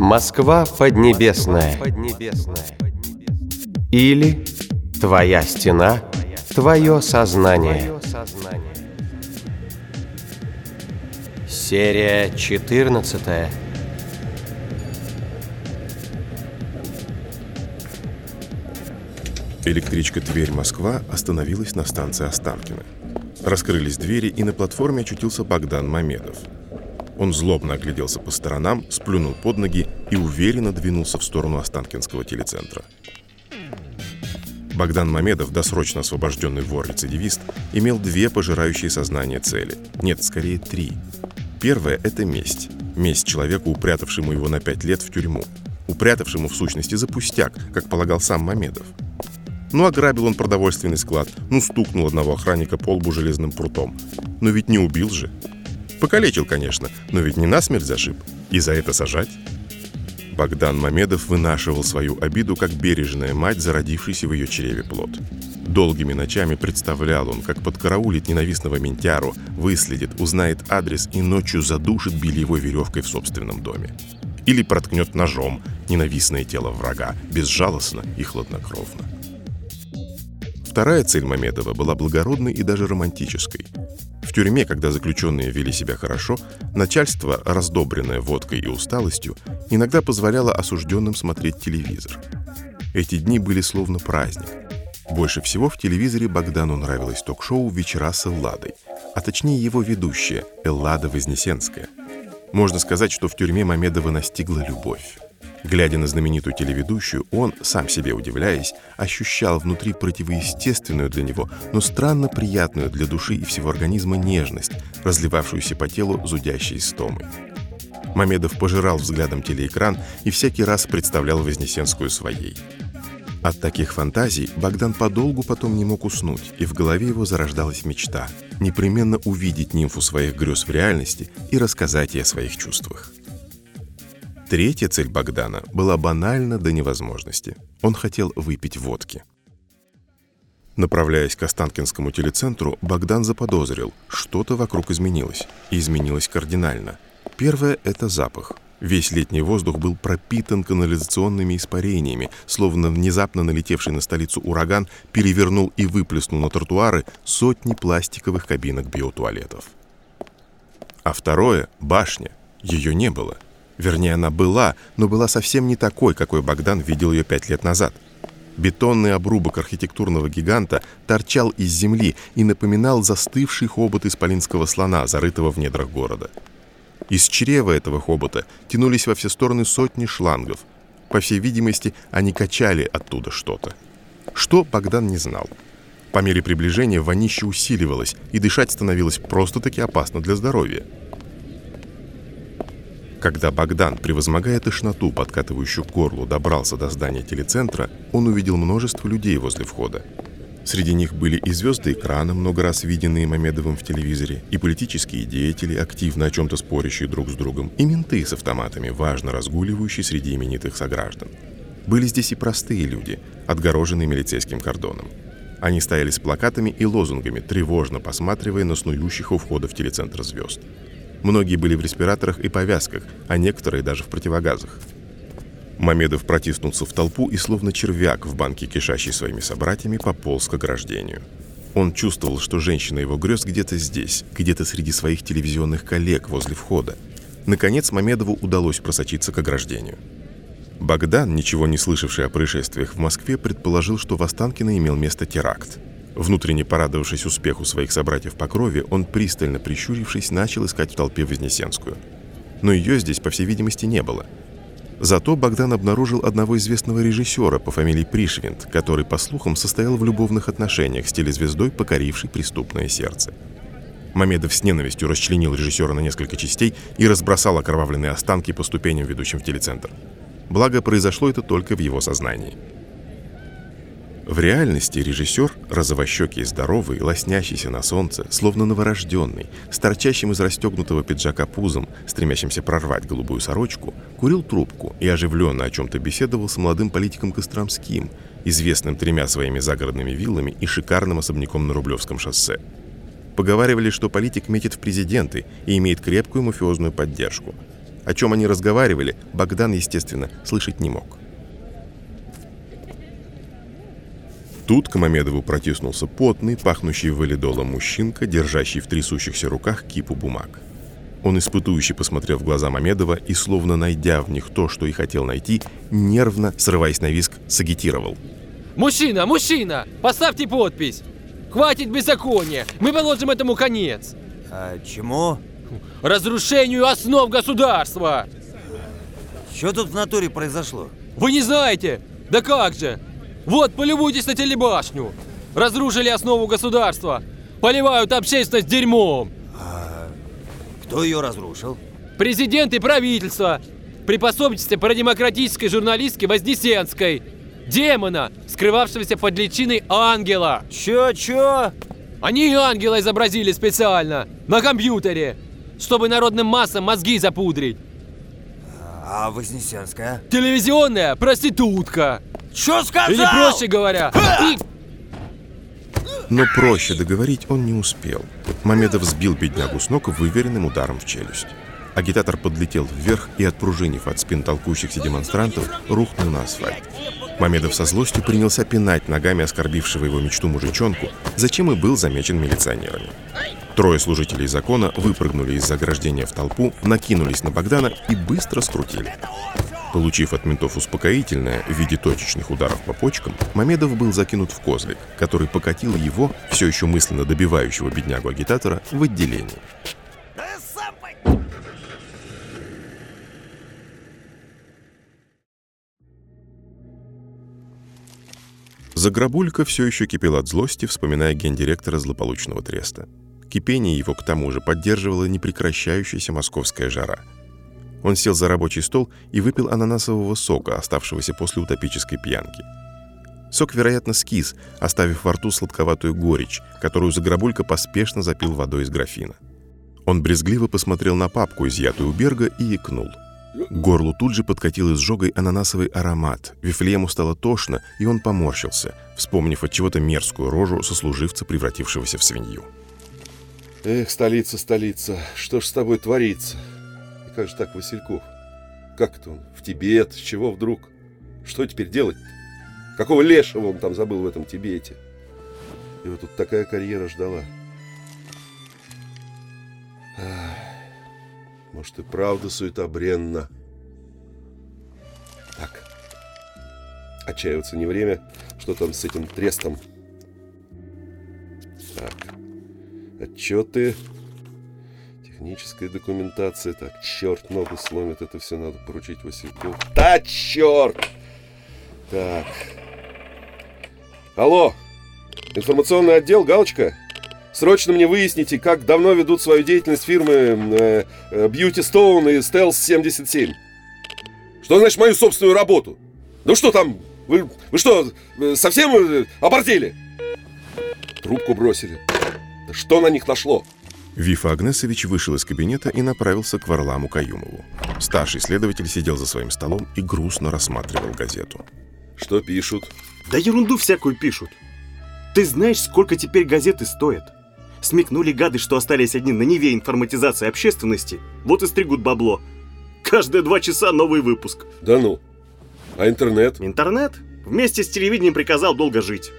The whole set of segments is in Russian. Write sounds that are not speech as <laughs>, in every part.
Москва поднебесная. Или Твоя стена, твое сознание. Серия 14. Электричка Тверь-Москва остановилась на станции Останкино. Раскрылись двери, и на платформе очутился Богдан Мамедов. Он злобно огляделся по сторонам, сплюнул под ноги и уверенно двинулся в сторону Останкинского телецентра. Богдан Мамедов, досрочно освобожденный вор-рецидивист, имел две пожирающие сознание цели. Нет, скорее три. Первая – это месть. Месть человеку, упрятавшему его на пять лет в тюрьму. Упрятавшему, в сущности, за пустяк, как полагал сам Мамедов. Ну, ограбил он продовольственный склад, ну, стукнул одного охранника по лбу железным прутом. Но ведь не убил же. Покалечил, конечно, но ведь не насмерть зашиб. И за это сажать? Богдан Мамедов вынашивал свою обиду, как бережная мать, зародившийся в ее чреве плод. Долгими ночами представлял он, как подкараулит ненавистного ментяру, выследит, узнает адрес и ночью задушит бельевой веревкой в собственном доме. Или проткнет ножом ненавистное тело врага, безжалостно и хладнокровно. Вторая цель Мамедова была благородной и даже романтической. В тюрьме, когда заключенные вели себя хорошо, начальство, раздобренное водкой и усталостью, иногда позволяло осужденным смотреть телевизор. Эти дни были словно праздник. Больше всего в телевизоре Богдану нравилось ток-шоу «Вечера с Элладой», а точнее его ведущая Эллада Вознесенская. Можно сказать, что в тюрьме Мамедова настигла любовь. Глядя на знаменитую телеведущую, он, сам себе удивляясь, ощущал внутри противоестественную для него, но странно приятную для души и всего организма нежность, разливавшуюся по телу зудящей стомой. Мамедов пожирал взглядом телеэкран и всякий раз представлял Вознесенскую своей. От таких фантазий Богдан подолгу потом не мог уснуть, и в голове его зарождалась мечта – непременно увидеть нимфу своих грез в реальности и рассказать ей о своих чувствах. Третья цель Богдана была банальна до невозможности. Он хотел выпить водки. Направляясь к Останкинскому телецентру, Богдан заподозрил, что-то вокруг изменилось. И изменилось кардинально. Первое – это запах. Весь летний воздух был пропитан канализационными испарениями, словно внезапно налетевший на столицу ураган перевернул и выплеснул на тротуары сотни пластиковых кабинок биотуалетов. А второе – башня. Ее не было – Вернее, она была, но была совсем не такой, какой Богдан видел ее пять лет назад. Бетонный обрубок архитектурного гиганта торчал из земли и напоминал застывший хобот исполинского слона, зарытого в недрах города. Из чрева этого хобота тянулись во все стороны сотни шлангов. По всей видимости, они качали оттуда что-то. Что Богдан не знал. По мере приближения вонище усиливалось, и дышать становилось просто-таки опасно для здоровья. Когда Богдан, превозмогая тошноту, подкатывающую к горлу, добрался до здания телецентра, он увидел множество людей возле входа. Среди них были и звезды экрана, много раз виденные Мамедовым в телевизоре, и политические деятели, активно о чем-то спорящие друг с другом, и менты с автоматами, важно разгуливающие среди именитых сограждан. Были здесь и простые люди, отгороженные милицейским кордоном. Они стояли с плакатами и лозунгами, тревожно посматривая на снующих у входа в телецентр звезд. Многие были в респираторах и повязках, а некоторые даже в противогазах. Мамедов протиснулся в толпу и, словно червяк в банке, кишащий своими собратьями, пополз к ограждению. Он чувствовал, что женщина его грез где-то здесь, где-то среди своих телевизионных коллег возле входа. Наконец Мамедову удалось просочиться к ограждению. Богдан, ничего не слышавший о происшествиях в Москве, предположил, что в Останкино имел место теракт. Внутренне порадовавшись успеху своих собратьев по крови, он, пристально прищурившись, начал искать в толпе Вознесенскую. Но ее здесь, по всей видимости, не было. Зато Богдан обнаружил одного известного режиссера по фамилии Пришвинд, который, по слухам, состоял в любовных отношениях с телезвездой, покорившей преступное сердце. Мамедов с ненавистью расчленил режиссера на несколько частей и разбросал окровавленные останки по ступеням, ведущим в телецентр. Благо, произошло это только в его сознании. В реальности режиссер, розовощекий здоровый, лоснящийся на солнце, словно новорожденный, с торчащим из расстегнутого пиджака пузом, стремящимся прорвать голубую сорочку, курил трубку и оживленно о чем-то беседовал с молодым политиком Костромским, известным тремя своими загородными виллами и шикарным особняком на Рублевском шоссе. Поговаривали, что политик метит в президенты и имеет крепкую мафиозную поддержку. О чем они разговаривали, Богдан, естественно, слышать не мог. Тут к Мамедову протиснулся потный, пахнущий валидолом мужчинка, держащий в трясущихся руках кипу бумаг. Он испытующе посмотрел в глаза Мамедова и, словно найдя в них то, что и хотел найти, нервно, срываясь на виск, сагитировал. «Мужчина, мужчина! Поставьте подпись! Хватит беззакония! Мы положим этому конец!» А чему? «Разрушению основ государства!» Что тут в натуре произошло? Вы не знаете? Да как же! Вот, полюбуйтесь на телебашню! Разрушили основу государства! Поливают общественность дерьмом! Кто ее разрушил? Президент и правительство! При пособничестве продемократической журналистки Вознесенской! Демона, скрывавшегося под личиной ангела! Чё, чё? Они ангела изобразили специально, на компьютере, чтобы народным массам мозги запудрить. А Вознесенская? Телевизионная проститутка. Чё сказал? Или проще говоря, и- Но проще договорить он не успел. Мамедов сбил беднягу с ног выверенным ударом в челюсть. Агитатор подлетел вверх и, отпружинив от спин толкущихся демонстрантов, рухнул на асфальт. Мамедов со злостью принялся пинать ногами оскорбившего его мечту мужичонку, зачем и был замечен милиционерами. Трое служителей закона выпрыгнули из заграждения в толпу, накинулись на Богдана и быстро скрутили. Получив от ментов успокоительное в виде точечных ударов по почкам, Мамедов был закинут в козлик, который покатил его, все еще мысленно добивающего беднягу-агитатора, в отделение. Заграбулька все еще кипел от злости, вспоминая гендиректора злополучного треста. Кипение его, к тому же, поддерживала непрекращающаяся московская жара. Он сел за рабочий стол и выпил ананасового сока, оставшегося после утопической пьянки. Сок, вероятно, скис, оставив во рту сладковатую горечь, которую Заграбулька поспешно запил водой из графина. Он брезгливо посмотрел на папку, изъятую у Берга, и икнул. К горлу тут же подкатил изжогой ананасовый аромат. Вифлеему стало тошно, и он поморщился, вспомнив от чего-то мерзкую рожу сослуживца, превратившегося в свинью. Эх, столица, столица, что ж с тобой творится? Же так, Васильков? Как это он? В Тибет? С чего вдруг? Что теперь делать -то? Какого лешего он там забыл в этом Тибете? Вот тут такая карьера ждала. Может и правда суета бренна. Так. Отчаиваться не время. Что там с этим трестом? Так. Отчеты. Техническая документация. Так, черт, ногу сломит. Это все надо поручить Василькову. Да, черт! Так. Алло! Информационный отдел, галочка? Срочно мне выясните, как давно ведут свою деятельность фирмы э, э, Beauty Stone и Stealth 77. Что значит мою собственную работу? Ну что там? Вы, вы что, э, совсем оборзели? Трубку бросили. Да что на них нашло? Вифа Агнесович вышел из кабинета и направился к Варламу Каюмову. Старший следователь сидел за своим столом и грустно рассматривал газету. Что пишут? Да ерунду всякую пишут. Ты знаешь, сколько теперь газеты стоят? Смекнули гады, что остались одни на Неве информатизации общественности, вот и стригут бабло. Каждые два часа новый выпуск. Да ну. А интернет? Интернет вместе с телевидением приказал долго жить.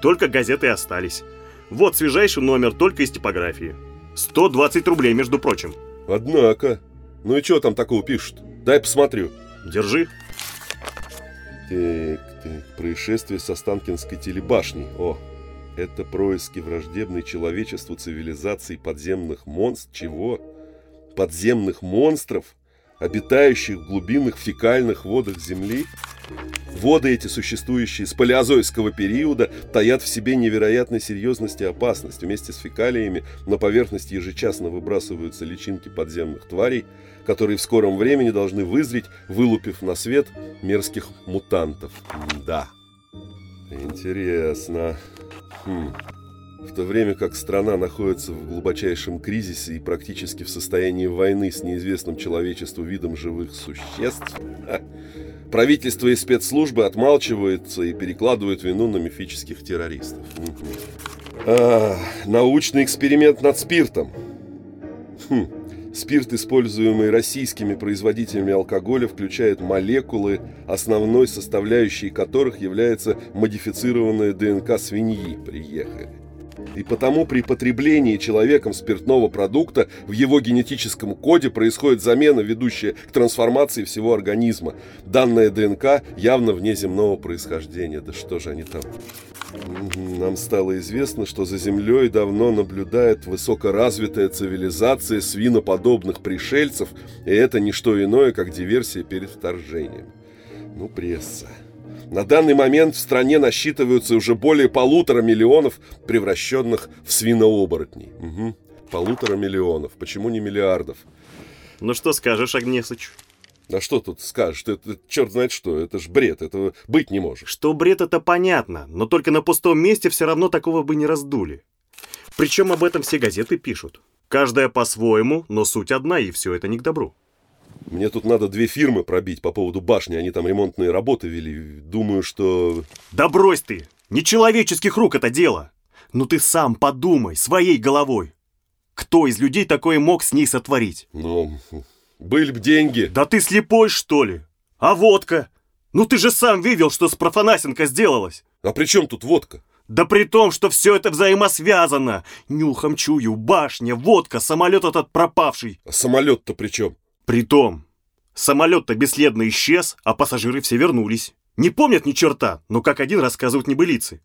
Только газеты остались. Вот свежайший номер только из типографии. 120 рублей, между прочим. Однако. Ну и что там такого пишут? Дай посмотрю. Держи. Так, так, происшествие со Станкинской телебашней. О, это происки враждебной человечеству цивилизации подземных монстров. Чего? Подземных монстров, обитающих в глубинных фекальных водах Земли? Воды эти, существующие с палеозойского периода, таят в себе невероятной серьезности и опасность. Вместе с фекалиями на поверхность ежечасно выбрасываются личинки подземных тварей, которые в скором времени должны вызреть, вылупив на свет мерзких мутантов. Да. Интересно. Хм. В то время как страна находится в глубочайшем кризисе и практически в состоянии войны с неизвестным человечеству видом живых существ, <laughs> правительство и спецслужбы отмалчиваются и перекладывают вину на мифических террористов. Мгм. А, научный эксперимент над спиртом. Хм. Спирт, используемый российскими производителями алкоголя, включает молекулы, основной составляющей которых является модифицированная ДНК свиньи. Приехали. И потому при потреблении человеком спиртного продукта в его генетическом коде происходит замена, ведущая к трансформации всего организма. Данная ДНК явно внеземного происхождения. Да что же они там? Нам стало известно, что за Землей давно наблюдает высокоразвитая цивилизация свиноподобных пришельцев, и это не что иное, как диверсия перед вторжением. Ну, пресса. На данный момент в стране насчитываются уже более полутора миллионов превращенных в свинооборотней. Угу. Полутора миллионов. Почему не миллиардов? Ну что скажешь, Агнесыч? А что тут скажешь? Это, это черт знает что, это ж бред, этого быть не может. Что бред, это понятно, но только на пустом месте все равно такого бы не раздули. Причем об этом все газеты пишут. Каждая по-своему, но суть одна, и все это не к добру. Мне тут надо две фирмы пробить по поводу башни, они там ремонтные работы вели. Думаю, что... Да брось ты! Нечеловеческих рук это дело! Ну ты сам подумай, своей головой. Кто из людей такое мог с ней сотворить? Ну, были бы деньги. Да ты слепой, что ли? А водка? Ну ты же сам видел, что с Профанасенко сделалось. А при чем тут водка? Да при том, что все это взаимосвязано. Нюхом чую, башня, водка, самолет этот пропавший. А самолет-то при чем? Притом, самолет-то бесследно исчез, а пассажиры все вернулись. Не помнят ни черта, но как один рассказывают небылицы.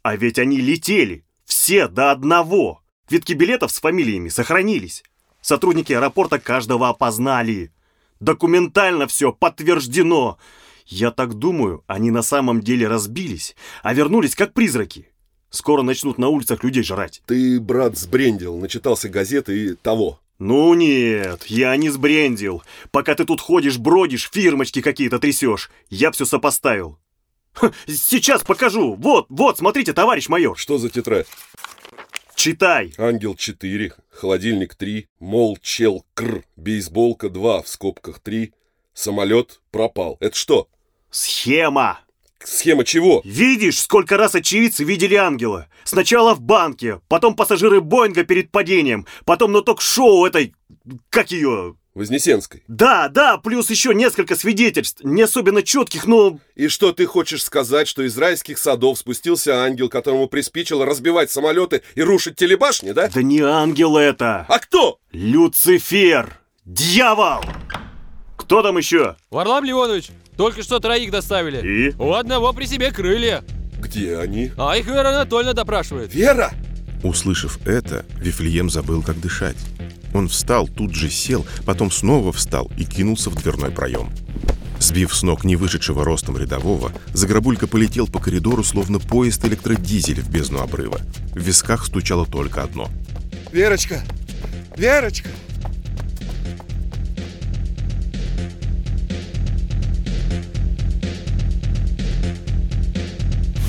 А ведь они летели, все до одного. Квитки билетов с фамилиями сохранились. Сотрудники аэропорта каждого опознали. Документально все подтверждено. Я так думаю, они на самом деле разбились, а вернулись как призраки. Скоро начнут на улицах людей жрать. Ты, брат, сбрендил, начитался газеты и того. «Ну нет, я не сбрендил. Пока ты тут ходишь, бродишь, фирмочки какие-то трясешь. Я все сопоставил. Ха, сейчас покажу. Вот, вот, смотрите, товарищ майор. Что за тетрадь? Читай. Ангел 4, холодильник 3, мол, чел, кр, бейсболка 2, в скобках 3, самолет пропал. Это что? Схема. Схема чего? Видишь, сколько раз очевидцы видели ангела? Сначала в банке, потом пассажиры Боинга перед падением, потом на ток-шоу этой... Как ее? Вознесенской. Да, да, плюс еще несколько свидетельств, не особенно четких, но... И что ты хочешь сказать, что из райских садов спустился ангел, которому приспичило разбивать самолеты и рушить телебашни, да? Да не ангел это! А кто? Люцифер! Дьявол! Кто там еще? Варлам Леонович, только что троих доставили. И? У одного при себе крылья. Где они? А их Вера Анатольевна допрашивает. Вера! Услышав это, Вифлеем забыл, как дышать. Он встал, тут же сел, потом снова встал и кинулся в дверной проем. Сбив с ног не вышедшего ростом рядового, Заграбулька полетел по коридору, словно поезд электродизеля в бездну обрыва. В висках стучало только одно. Верочка! Верочка!